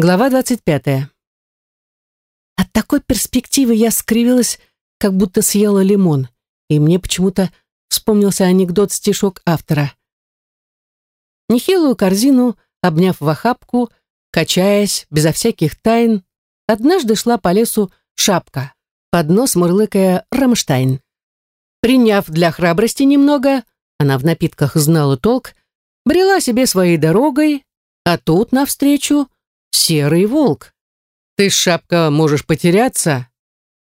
Глава 25. От такой перспективы я скривилась, как будто съела лимон, и мне почему-то вспомнился анекдот-стишок автора. Нехилую корзину, обняв в охапку, качаясь, безо всяких тайн, однажды шла по лесу шапка, под нос мурлыкая «Рамштайн». Приняв для храбрости немного, она в напитках знала толк, брела себе своей дорогой, а тут навстречу серый волк. Ты, шапка, можешь потеряться,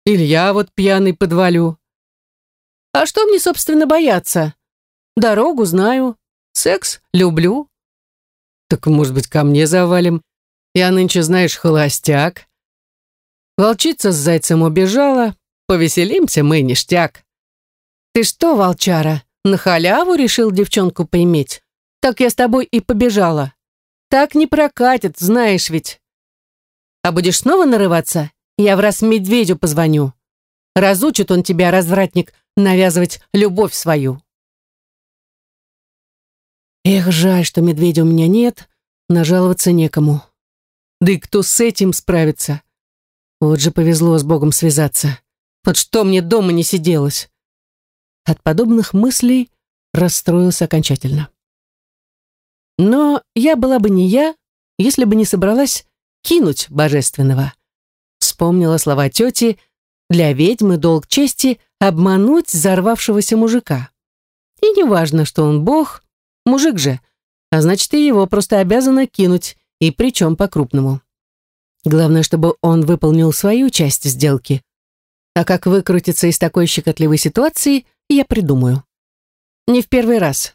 или я вот пьяный подвалю. А что мне, собственно, бояться? Дорогу знаю, секс люблю. Так, может быть, ко мне завалим? Я нынче, знаешь, холостяк. Волчица с зайцем убежала, повеселимся мы, ништяк. Ты что, волчара, на халяву решил девчонку поиметь? Так я с тобой и побежала. Так не прокатит, знаешь ведь. А будешь снова нарываться, я в раз медведю позвоню. Разучит он тебя, развратник, навязывать любовь свою. Эх, жаль, что медведя у меня нет, нажаловаться некому. Да и кто с этим справится? Вот же повезло с Богом связаться. Вот что мне дома не сиделось. От подобных мыслей расстроился окончательно. Но я была бы не я, если бы не собралась кинуть божественного. Вспомнила слова тети «Для ведьмы долг чести обмануть взорвавшегося мужика». И не важно, что он бог, мужик же, а значит, и его просто обязана кинуть, и причем по-крупному. Главное, чтобы он выполнил свою часть сделки. А как выкрутиться из такой щекотливой ситуации, я придумаю. Не в первый раз.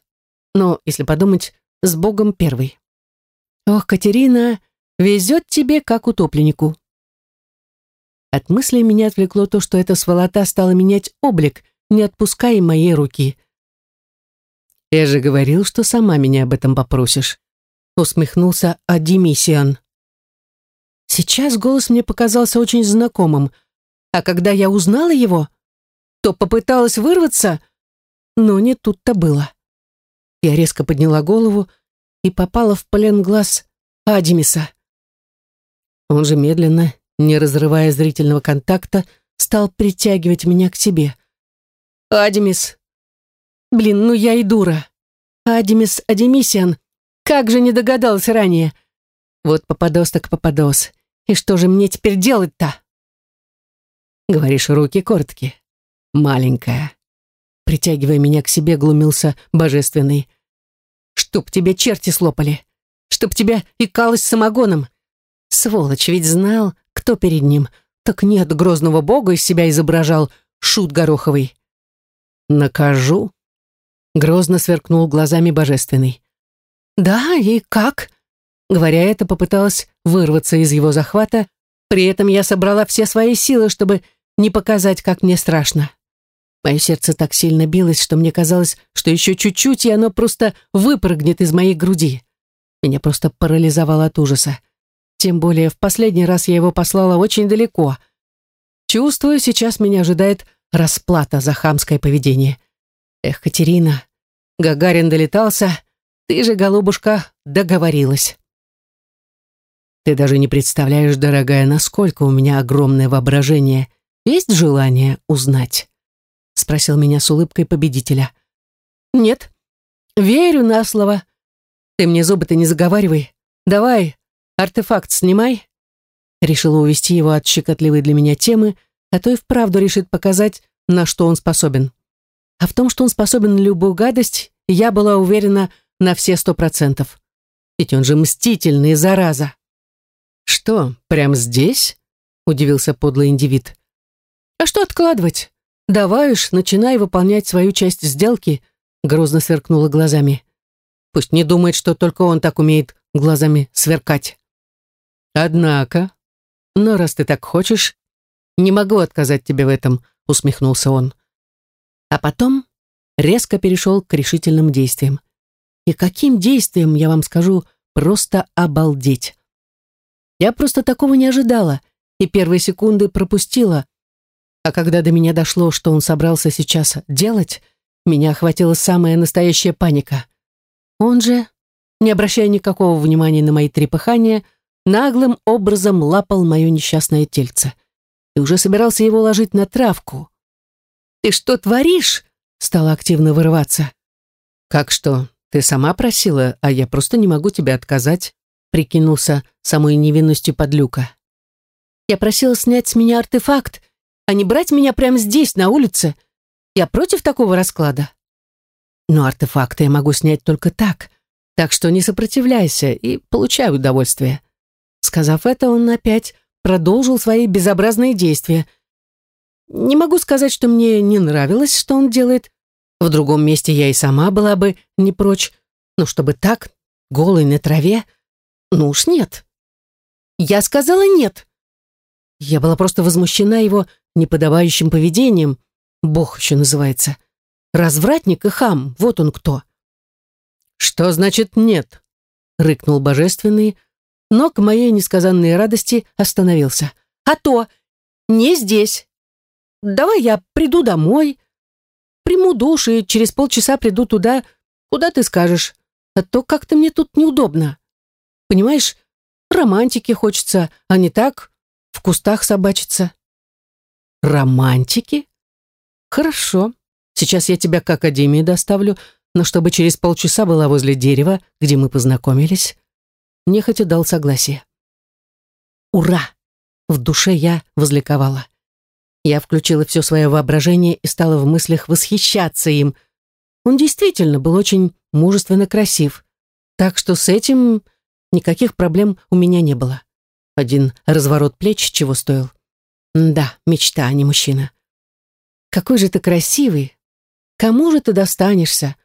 Но, если подумать, с Богом первый. Ох, Катерина, везет тебе, как утопленнику. От мысли меня отвлекло то, что эта сволота стала менять облик, не отпуская моей руки. «Я же говорил, что сама меня об этом попросишь», усмехнулся Адимисиан. Сейчас голос мне показался очень знакомым, а когда я узнала его, то попыталась вырваться, но не тут-то было. Я резко подняла голову и попала в плен глаз Адимиса. Он же медленно, не разрывая зрительного контакта, стал притягивать меня к себе. «Адимис! Блин, ну я и дура! Адимис Адимисиан! Как же не догадался ранее! Вот попадос так попадос! И что же мне теперь делать-то?» Говоришь, руки короткие. Маленькая. Притягивая меня к себе, глумился божественный. Чтоб тебя черти слопали. Чтоб тебя икалось самогоном. Сволочь, ведь знал, кто перед ним. Так нет, грозного бога из себя изображал шут Гороховый. «Накажу», — грозно сверкнул глазами божественный. «Да, и как?» Говоря это, попыталась вырваться из его захвата, при этом я собрала все свои силы, чтобы не показать, как мне страшно. Мое сердце так сильно билось, что мне казалось, что еще чуть-чуть, и оно просто выпрыгнет из моей груди. Меня просто парализовало от ужаса. Тем более в последний раз я его послала очень далеко. Чувствую, сейчас меня ожидает расплата за хамское поведение. Эх, Катерина, Гагарин долетался, ты же, голубушка, договорилась. Ты даже не представляешь, дорогая, насколько у меня огромное воображение. Есть желание узнать? Спросил меня с улыбкой победителя. «Нет, верю на слово. Ты мне зубы-то не заговаривай. Давай, артефакт снимай». Решила увести его от щекотливой для меня темы, а то и вправду решит показать, на что он способен. А в том, что он способен на любую гадость, я была уверена на все сто процентов. Ведь он же мстительный, зараза. «Что, прям здесь?» — удивился подлый индивид. «А что откладывать? «Давай уж, начинай выполнять свою часть сделки», грозно сверкнула глазами. «Пусть не думает, что только он так умеет глазами сверкать». «Однако, но раз ты так хочешь, не могу отказать тебе в этом», усмехнулся он. А потом резко перешел к решительным действиям. И каким действием, я вам скажу, просто обалдеть. Я просто такого не ожидала и первые секунды пропустила, а когда до меня дошло, что он собрался сейчас делать, меня охватила самая настоящая паника. Он же, не обращая никакого внимания на мои трепыхания, наглым образом лапал мое несчастное тельце и уже собирался его ложить на травку. «Ты что творишь?» — стала активно вырываться. «Как что? Ты сама просила, а я просто не могу тебе отказать», — прикинулся самой невинностью подлюка. «Я просила снять с меня артефакт, а не брать меня прямо здесь, на улице. Я против такого расклада». «Но артефакты я могу снять только так, так что не сопротивляйся и получай удовольствие». Сказав это, он опять продолжил свои безобразные действия. Не могу сказать, что мне не нравилось, что он делает. В другом месте я и сама была бы не прочь. Но чтобы так, голой на траве, ну уж нет. Я сказала нет. Я была просто возмущена его неподобающим поведением. Бог еще называется. Развратник и хам, вот он кто. «Что значит нет?» — рыкнул божественный, но к моей несказанной радости остановился. «А то! Не здесь! Давай я приду домой, приму душ и через полчаса приду туда, куда ты скажешь, а то как-то мне тут неудобно. Понимаешь, романтики хочется, а не так в кустах собачиться». «Романтики? Хорошо. Сейчас я тебя к академии доставлю, но чтобы через полчаса была возле дерева, где мы познакомились» нехотя дал согласие. «Ура!» В душе я возликовала. Я включила все свое воображение и стала в мыслях восхищаться им. Он действительно был очень мужественно красив, так что с этим никаких проблем у меня не было. Один разворот плеч чего стоил. Да, мечта, а не мужчина. «Какой же ты красивый! Кому же ты достанешься?»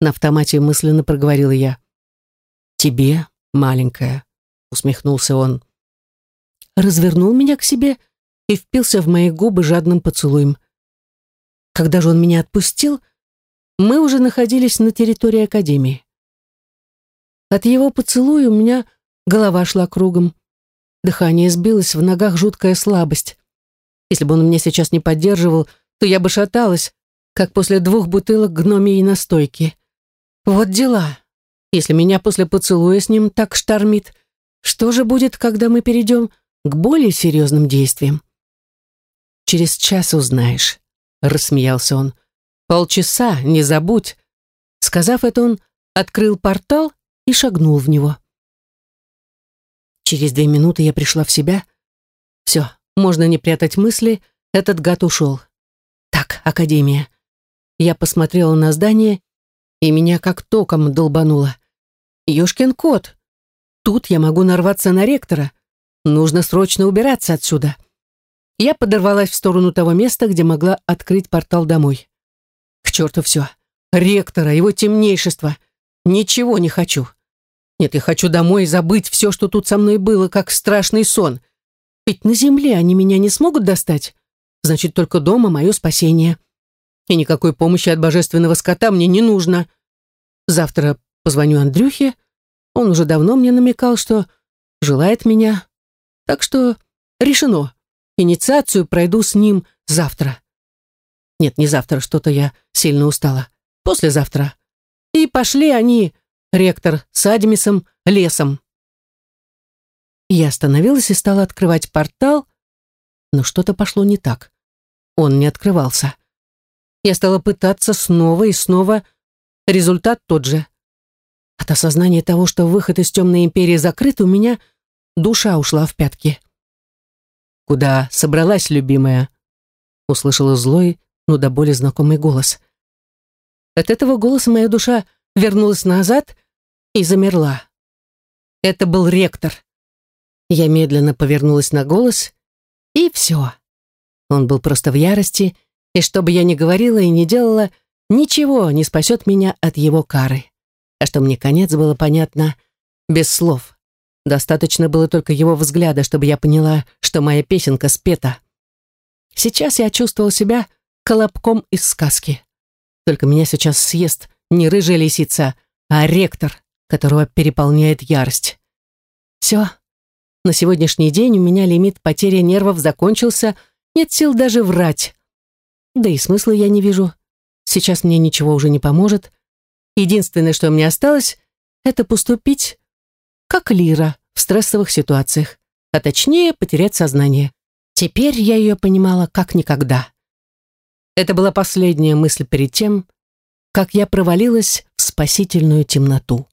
На автомате мысленно проговорила я. «Тебе, маленькая», — усмехнулся он. Развернул меня к себе и впился в мои губы жадным поцелуем. Когда же он меня отпустил, мы уже находились на территории Академии. От его поцелуя у меня голова шла кругом. Дыхание сбилось, в ногах жуткая слабость. Если бы он меня сейчас не поддерживал, то я бы шаталась, как после двух бутылок гномии настойки. Вот дела. Если меня после поцелуя с ним так штормит, что же будет, когда мы перейдем к более серьезным действиям? Через час узнаешь, рассмеялся он. Полчаса, не забудь. Сказав это, он открыл портал и шагнул в него. Через две минуты я пришла в себя. Все, можно не прятать мысли, этот гад ушел. Так, Академия. Я посмотрела на здание, и меня как током долбануло. Ёшкин кот. Тут я могу нарваться на ректора. Нужно срочно убираться отсюда. Я подорвалась в сторону того места, где могла открыть портал домой. К черту все. Ректора, его темнейшество. Ничего не хочу. Нет, я хочу домой и забыть все, что тут со мной было, как страшный сон. Ведь на земле они меня не смогут достать. Значит, только дома мое спасение. И никакой помощи от божественного скота мне не нужно. Завтра Позвоню Андрюхе. Он уже давно мне намекал, что желает меня. Так что решено. Инициацию пройду с ним завтра. Нет, не завтра, что-то я сильно устала. Послезавтра. И пошли они, ректор, с Адемисом, лесом. Я остановилась и стала открывать портал, но что-то пошло не так. Он не открывался. Я стала пытаться снова и снова. Результат тот же. От осознания того, что выход из темной империи закрыт, у меня душа ушла в пятки. «Куда собралась, любимая?» Услышала злой, но до боли знакомый голос. От этого голоса моя душа вернулась назад и замерла. Это был ректор. Я медленно повернулась на голос, и все. Он был просто в ярости, и что бы я ни говорила и ни делала, ничего не спасет меня от его кары а что мне конец было понятно без слов. Достаточно было только его взгляда, чтобы я поняла, что моя песенка спета. Сейчас я чувствовала себя колобком из сказки. Только меня сейчас съест не рыжая лисица, а ректор, которого переполняет ярость. Все. На сегодняшний день у меня лимит потери нервов закончился, нет сил даже врать. Да и смысла я не вижу. Сейчас мне ничего уже не поможет, Единственное, что мне осталось, это поступить как Лира в стрессовых ситуациях, а точнее потерять сознание. Теперь я ее понимала как никогда. Это была последняя мысль перед тем, как я провалилась в спасительную темноту.